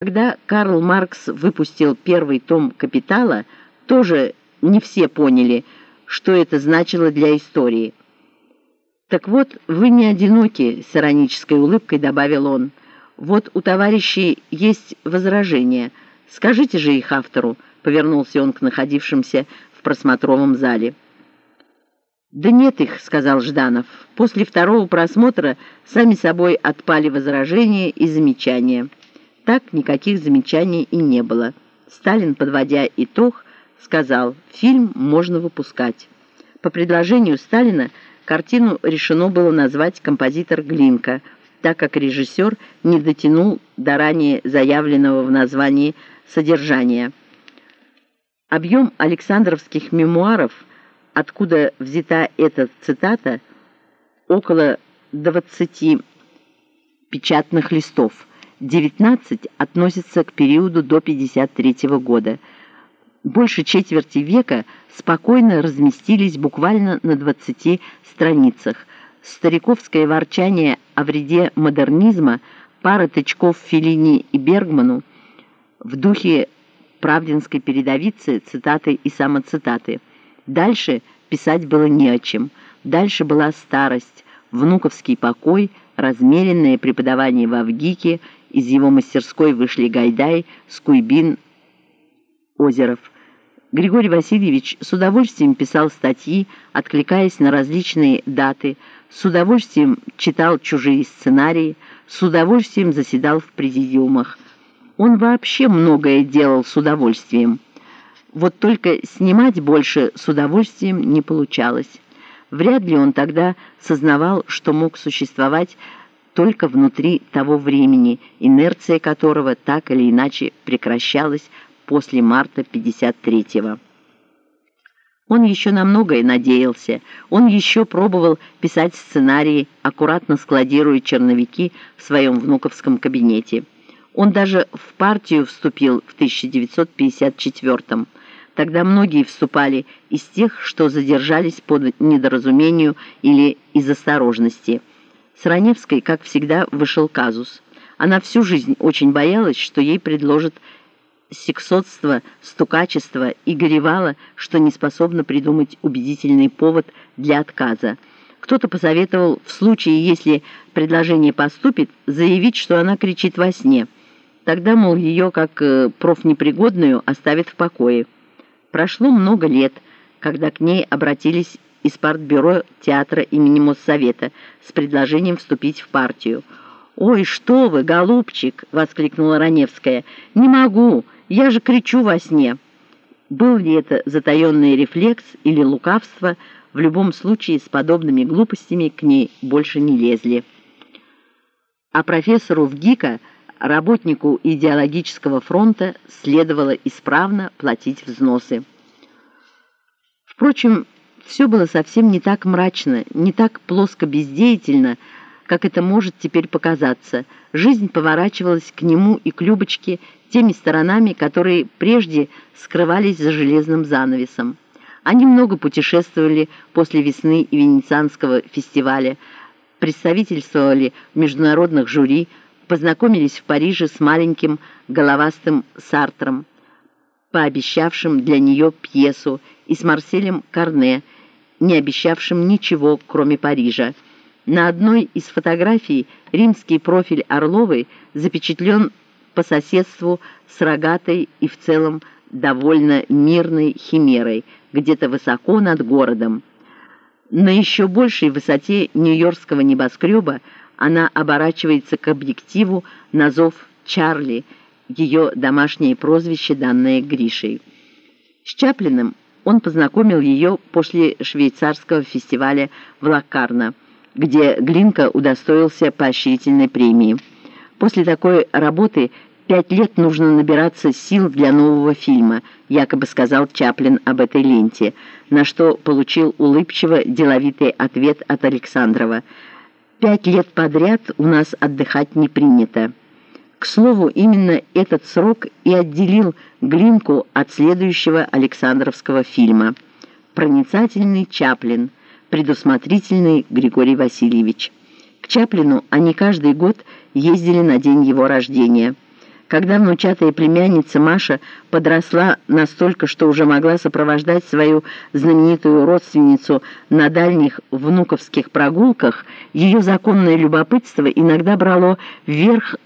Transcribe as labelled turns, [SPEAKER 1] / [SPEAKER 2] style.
[SPEAKER 1] Когда Карл Маркс выпустил первый том «Капитала», тоже не все поняли, что это значило для истории. «Так вот, вы не одиноки», — с иронической улыбкой добавил он. «Вот у товарищей есть возражения. Скажите же их автору», — повернулся он к находившимся в просмотровом зале. «Да нет их», — сказал Жданов. После второго просмотра сами собой отпали возражения и замечания. Так никаких замечаний и не было. Сталин, подводя итог, сказал, фильм можно выпускать. По предложению Сталина картину решено было назвать «Композитор Глинка», так как режиссер не дотянул до ранее заявленного в названии содержания. Объем Александровских мемуаров, откуда взята эта цитата, около 20 печатных листов – 19 относится к периоду до 1953 года. Больше четверти века спокойно разместились буквально на 20 страницах. Стариковское ворчание о вреде модернизма, пара тычков Феллини и Бергману в духе правдинской передовицы, цитаты и самоцитаты. Дальше писать было не о чем. Дальше была старость, внуковский покой, размеренное преподавание в Авгике из его мастерской вышли Гайдай, Скуйбин, Озеров. Григорий Васильевич с удовольствием писал статьи, откликаясь на различные даты, с удовольствием читал чужие сценарии, с удовольствием заседал в президиумах. Он вообще многое делал с удовольствием. Вот только снимать больше с удовольствием не получалось. Вряд ли он тогда сознавал, что мог существовать только внутри того времени, инерция которого так или иначе прекращалась после марта 53-го. Он еще на многое надеялся, он еще пробовал писать сценарии, аккуратно складируя черновики в своем внуковском кабинете. Он даже в партию вступил в 1954-м. Тогда многие вступали из тех, что задержались по недоразумению или из осторожности – с Раневской, как всегда, вышел казус. Она всю жизнь очень боялась, что ей предложат сексотство, стукачество и горевала, что не способна придумать убедительный повод для отказа. Кто-то посоветовал, в случае, если предложение поступит, заявить, что она кричит во сне. Тогда, мол, ее, как э, профнепригодную, оставят в покое. Прошло много лет, когда к ней обратились из партбюро театра имени Моссовета с предложением вступить в партию. «Ой, что вы, голубчик!» — воскликнула Раневская. «Не могу, я же кричу во сне». Был ли это затаенный рефлекс или лукавство, в любом случае с подобными глупостями к ней больше не лезли. А профессору ВГИКа, работнику идеологического фронта, следовало исправно платить взносы. Впрочем, все было совсем не так мрачно, не так плоско-бездеятельно, как это может теперь показаться. Жизнь поворачивалась к нему и к Любочке теми сторонами, которые прежде скрывались за железным занавесом. Они много путешествовали после весны и Венецианского фестиваля, представительствовали в международных жюри, познакомились в Париже с маленьким головастым Сартром, пообещавшим для нее пьесу, и с Марселем Карне – не обещавшим ничего, кроме Парижа. На одной из фотографий римский профиль Орловой запечатлен по соседству с рогатой и в целом довольно мирной химерой, где-то высоко над городом. На еще большей высоте нью-йоркского небоскреба она оборачивается к объективу на зов Чарли, ее домашнее прозвище, данное Гришей. С Чаплиным он познакомил ее после швейцарского фестиваля в Лакарно, где Глинка удостоился поощрительной премии. После такой работы пять лет нужно набираться сил для нового фильма, якобы сказал Чаплин об этой ленте, на что получил улыбчиво деловитый ответ от Александрова. «Пять лет подряд у нас отдыхать не принято». К слову, именно этот срок и отделил Глинку от следующего Александровского фильма. Проницательный Чаплин, предусмотрительный Григорий Васильевич. К Чаплину они каждый год ездили на день его рождения. Когда внучатая племянница Маша подросла настолько, что уже могла сопровождать свою знаменитую родственницу на дальних внуковских прогулках, ее законное любопытство иногда брало вверх